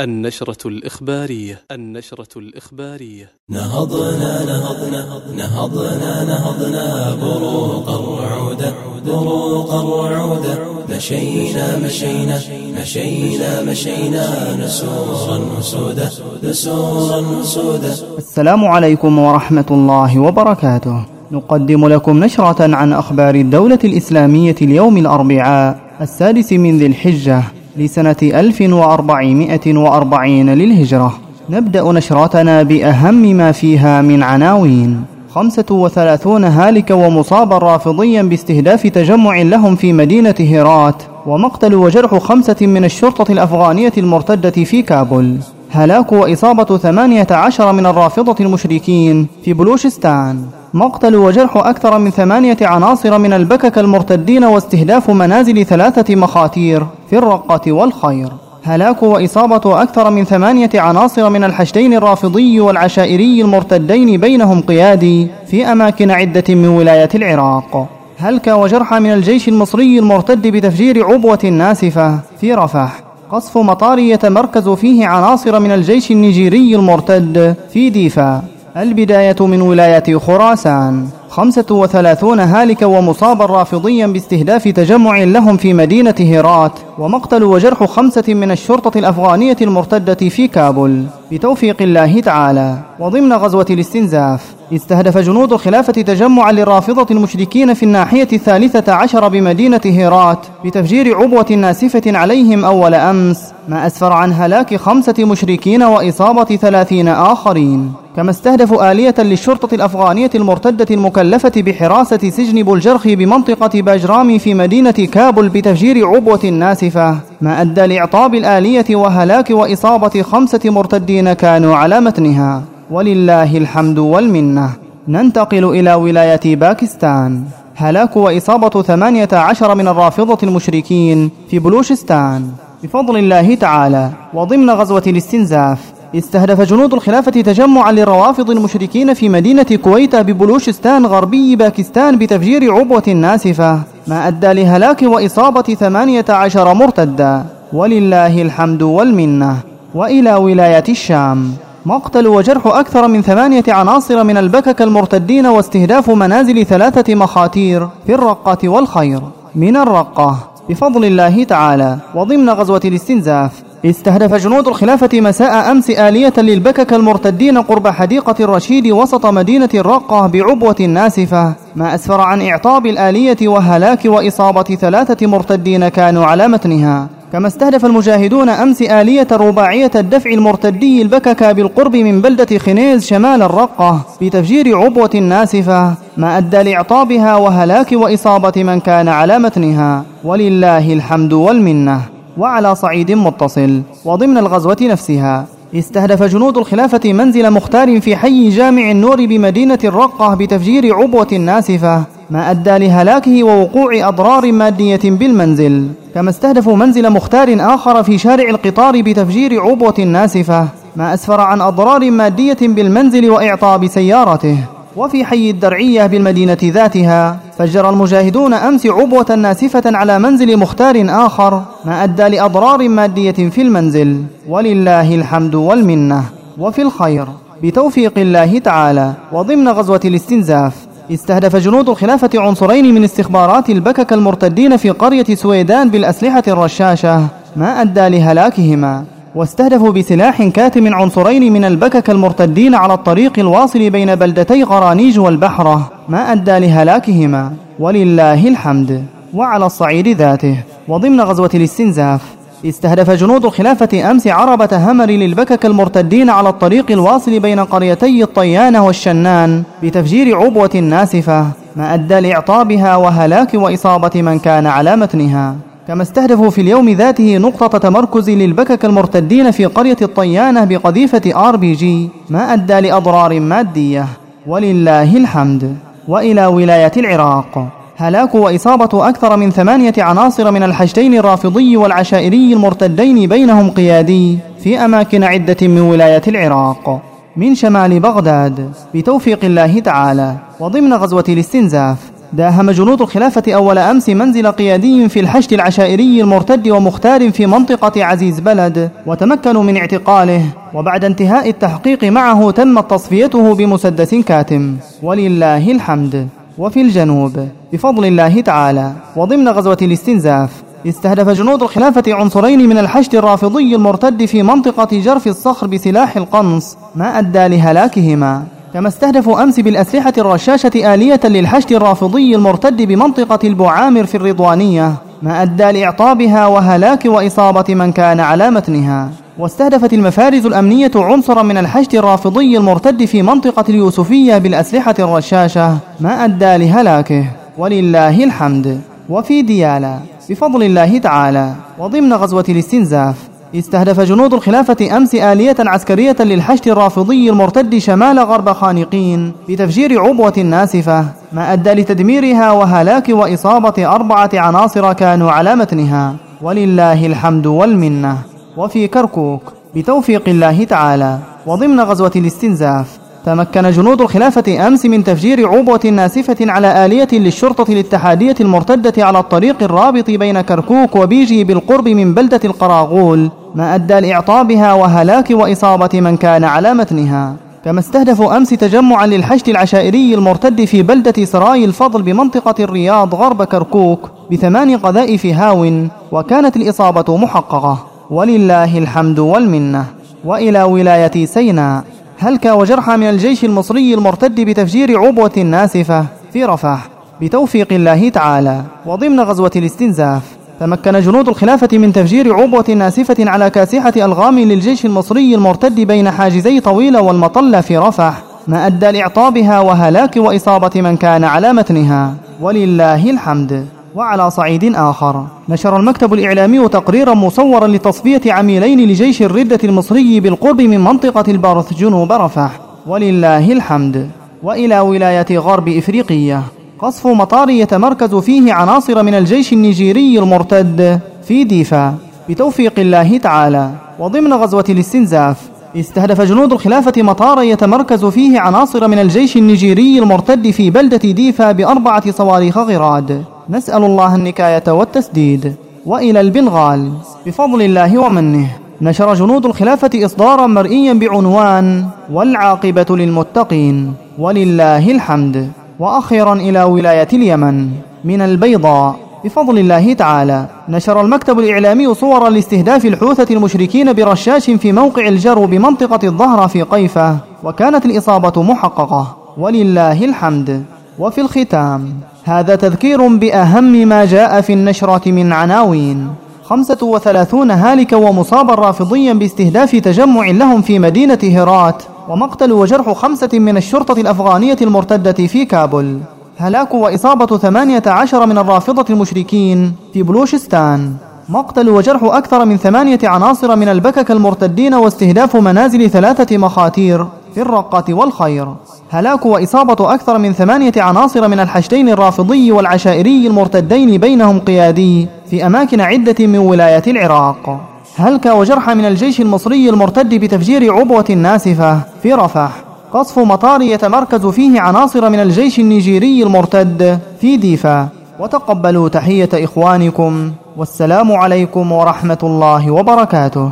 النشرة الإخبارية النشرة الإخبارية. نهضنا نهضنا نهضنا نهضنا بروق الرعودة بروق الرعودة مشينا مشينا مشينا مشينا نسورا نسودا نسورا نسودا. السلام عليكم ورحمة الله وبركاته. نقدم لكم نشرة عن أخبار الدولة الإسلامية اليوم الأربعاء السادس من ذي الحجة. لسنة 1440 للهجرة. نبدأ نشرتنا بأهم ما فيها من عناوين. خمسة وثلاثون هالك ومصابا رافضيا باستهداف تجمع لهم في مدينة هيرات ومقتل وجرح خمسة من الشرطة الأفغانية المرتدة في كابل. هلاك وإصابة ثمانية عشر من الرافضة المشركين في بلوشستان. مقتل وجرح أكثر من ثمانية عناصر من البكك المرتدين واستهداف منازل ثلاثة مخاتير. في الرقة والخير. هلاك وإصابة أكثر من ثمانية عناصر من الحشدين الرافضي والعشائري المرتدين بينهم قيادي في أماكن عدة من ولاية العراق. هلك وجرح من الجيش المصري المرتد بتفجير عبوة ناسفة في رفح. قصف مطار يتمركز فيه عناصر من الجيش النيجيري المرتد في ديفا البداية من ولاية خراسان. خمسة وثلاثون هالكا ومصابا رافضيا باستهداف تجمع لهم في مدينة هيرات ومقتل وجرح خمسة من الشرطة الأفغانية المرتدة في كابل. بتوفيق الله تعالى. وضمن غزوة الاستنزاف استهدف جنود الخلافة تجمعا للرافضة المشركين في الناحية الثالثة عشر بمدينة هيرات بتفجير عبوة ناسفة عليهم أول أمس ما أسفر عن هلاك خمسة مشركين وإصابة ثلاثين آخرين. كما استهدفوا آلية للشرطة الأفغانية المرتدة المكلفة بحراسة سجن بولجرخي بمنطقة باجرامي في مدينة كابل بتفجير عبوة ناسفة ما أدى لإعطاب الآلية وهلاك وإصابة خمسة مرتدين كانوا على متنها. ولله الحمد والمنة. ننتقل إلى ولاية باكستان. هلاك وإصابة ثمانية عشر من الرافضة المشركين في بلوشستان. بفضل الله تعالى وضمن غزوة الاستنزاف استهدف جنود الخلافة تجمعا للروافض المشركين في مدينة كويتا ببلوشستان غربي باكستان بتفجير عبوة ناسفة ما أدى لهلاك وإصابة ثمانية عشر مرتدا ولله الحمد والمنة. وإلى ولاية الشام. مقتل وجرح أكثر من ثمانية عناصر من البكك المرتدين واستهداف منازل ثلاثة مخاتير في الرقة والخير. من الرقة. بفضل الله تعالى. وضمن غزوة الاستنزاف. استهدف جنود الخلافة مساء أمس آلية للبكك المرتدين قرب حديقة الرشيد وسط مدينة الرقة بعبوة ناسفة. ما أسفر عن إعطاب الآلية وهلاك وإصابة ثلاثة مرتدين كانوا على متنها. كما استهدف المجاهدون أمس آلية رباعية الدفع المرتدي البكك بالقرب من بلدة خنيز شمال الرقة بتفجير عبوة ناسفة. ما أدى لإعطابها وهلاك وإصابة من كان على متنها. ولله الحمد والمنة. وعلى صعيد متصل وضمن الغزوة نفسها استهدف جنود الخلافة منزل مختار في حي جامع النور بمدينة الرقة بتفجير عبوة ناسفة ما أدى لهلاكه ووقوع أضرار مادية بالمنزل كما استهدفوا منزل مختار آخر في شارع القطار بتفجير عبوة ناسفة ما أسفر عن أضرار مادية بالمنزل وإعطاب سيارته وفي حي الدرعية بالمدينة ذاتها فجر المجاهدون أمس عبوة ناسفة على منزل مختار آخر ما أدى لأضرار مادية في المنزل. ولله الحمد والمنة. وفي الخير. بتوفيق الله تعالى. وضمن غزوة الاستنزاف. استهدف جنود الخلافة عنصرين من استخبارات البكك المرتدين في قرية سويدان بالأسلحة الرشاشة ما أدى لهلاكهما. واستهدفوا بسلاح كاتم عنصرين من البكك المرتدين على الطريق الواصل بين بلدتي غرانيج والبحرة ما أدى لهلاكهما. ولله الحمد وعلى الصعيد ذاته. وضمن غزوة الاستنزاف استهدف جنود الخلافة أمس عربة همر للبكك المرتدين على الطريق الواصل بين قريتي الطيانة والشنان بتفجير عبوة ناسفة ما أدى لإعطابها وهلاك وإصابة من كان على متنها. كما استهدفوا في اليوم ذاته نقطة تمركز للبكك المرتدين في قرية الطيانة بقذيفة آر بي جي ما أدى لأضرار مادية. ولله الحمد. وإلى ولاية العراق. هلاك وإصابة أكثر من ثمانية عناصر من الحشدين الرافضي والعشائري المرتدين بينهم قيادي في أماكن عدة من ولاية العراق. من شمال بغداد بتوفيق الله تعالى. وضمن غزوة الاستنزاف داهم جنود الخلافة أول أمس منزل قيادي في الحشد العشائري المرتد ومختار في منطقة عزيز بلد وتمكنوا من اعتقاله. وبعد انتهاء التحقيق معه تمت تصفيته بمسدس كاتم. ولله الحمد. وفي الجنوب بفضل الله تعالى. وضمن غزوة الاستنزاف استهدف جنود الخلافة عنصرين من الحشد الرافضي المرتد في منطقة جرف الصخر بسلاح القنص ما أدى لهلاكهما. كما استهدفوا أمس بالأسلحة الرشاشة آلية للحشد الرافضي المرتد بمنطقة البعامر في الرضوانية ما أدى لإعطابها وهلاك وإصابة من كان على متنها. واستهدفت المفارز الأمنية عنصرا من الحشد الرافضي المرتد في منطقة اليوسفية بالأسلحة الرشاشة ما أدى لهلاكه. ولله الحمد. وفي ديالا بفضل الله تعالى وضمن غزوة الاستنزاف. استهدف جنود الخلافة أمس آلية عسكرية للحشد الرافضي المرتد شمال غرب خانقين بتفجير عبوة ناسفة ما أدى لتدميرها وهلاك وإصابة أربعة عناصر كانوا على متنها. ولله الحمد والمنة. وفي كركوك بتوفيق الله تعالى وضمن غزوة الاستنزاف. تمكن جنود الخلافة أمس من تفجير عبوة ناسفة على آلية للشرطة الاتحادية المرتدة على الطريق الرابط بين كركوك وبيجي بالقرب من بلدة القراغول ما أدى لإعطابها وهلاك وإصابة من كان على متنها. كما استهدفوا أمس تجمعا للحشد العشائري المرتد في بلدة سراي الفضل بمنطقة الرياض غرب كركوك بثمان قذائف هاو وكانت الإصابة محققة. ولله الحمد والمنة. وإلى ولاية سيناء. هلك وجرحى من الجيش المصري المرتد بتفجير عبوة ناسفة في رفح بتوفيق الله تعالى. وضمن غزوة الاستنزاف تمكن جنود الخلافة من تفجير عبوة ناسفة على كاسحة ألغام للجيش المصري المرتد بين حاجزي طويلة والمطلة في رفح ما أدى لإعطابها وهلاك وإصابة من كان على متنها. ولله الحمد. وعلى صعيد آخر. نشر المكتب الإعلامي تقريرا مصورا لتصفية عميلين لجيش الردة المصري بالقرب من منطقة البارث جنوب رفح. ولله الحمد. وإلى ولاية غرب إفريقية. قصف مطار يتمركز فيه عناصر من الجيش النيجيري المرتد. في ديفا بتوفيق الله تعالى. وضمن غزوة الاستنزاف. استهدف جنود الخلافة مطارا يتمركز فيه عناصر من الجيش النيجيري المرتد في بلدة ديفا بأربعة صواريخ غراد. نسأل الله النكاية والتسديد وإلى البنغال بفضل الله ومنه. نشر جنود الخلافة إصدارا مرئيا بعنوان والعاقبة للمتقين ولله الحمد. وأخيرا إلى ولاية اليمن من البيضاء بفضل الله تعالى. نشر المكتب الإعلامي صورا لاستهداف الحوثة المشركين برشاش في موقع الجرو بمنطقة الظهر في قيفة وكانت الإصابة محققة. ولله الحمد. وفي الختام هذا تذكير بأهم ما جاء في النشرة من عناوين. خمسة وثلاثون هالكا ومصابا رافضيا باستهداف تجمع لهم في مدينة هرات ومقتل وجرح خمسة من الشرطة الأفغانية المرتدة في كابل. هلاك وإصابة ثمانية عشر من الرافضة المشركين في بلوشستان. مقتل وجرح أكثر من ثمانية عناصر من البكك المرتدين واستهداف منازل ثلاثة مخاتير. في الرقة والخير. هلاك وإصابة أكثر من ثمانية عناصر من الحشدين الرافضي والعشائري المرتدين بينهم قيادي في أماكن عدة من ولايات العراق. هلك وجرح من الجيش المصري المرتد بتفجير عبوة ناسفة في رفح. قصف مطار يتمركز فيه عناصر من الجيش النيجيري المرتد في ديفا. وتقبلوا تحية إخوانكم. والسلام عليكم ورحمة الله وبركاته.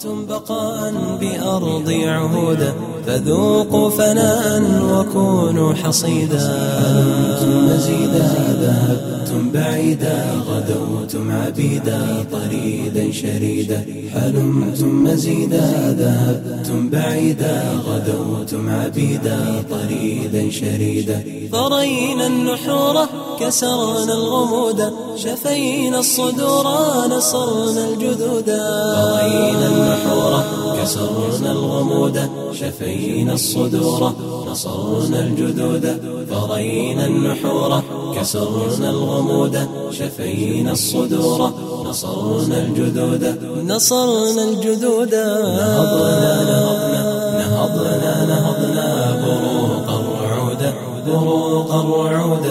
أردتم بقاء بأرض عهودا فذوقوا فناء وكونوا حصيدا. أنتم مزيدا ذهبتم بعيدا غدوتم عبيدا طريدا شريدا. حلمتم مزيدا ذهبتم بعيدا غدوتم عبيدا طريدا شريدا. ضرينا النحور كسرنا الغمودا شفينا الصدور نصرنا الجدودا ضرينا النحور كسرنا الغمودا شفينا الصدور نصرنا الجدود فرينا النحور كسرنا الغمود شفينا الصدور نصرنا الجدود. نصرنا الجدود. نهضنا نهضنا نهضنا نهضنا بروق الرعود بروق الرعود.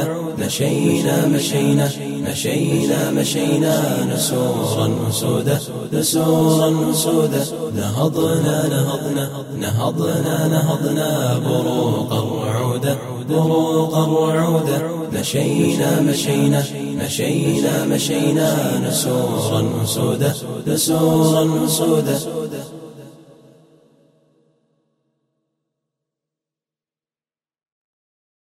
مشينا مشينا مشينا مشينا. نسورا أسودا نسورا أسودا نهضنا نهضنا نهضنا نهضنا. بروقا وعودا بروقا وعودا. مشينا مشينا مشينا مشينا. نسورا أسودا نسورا أسودا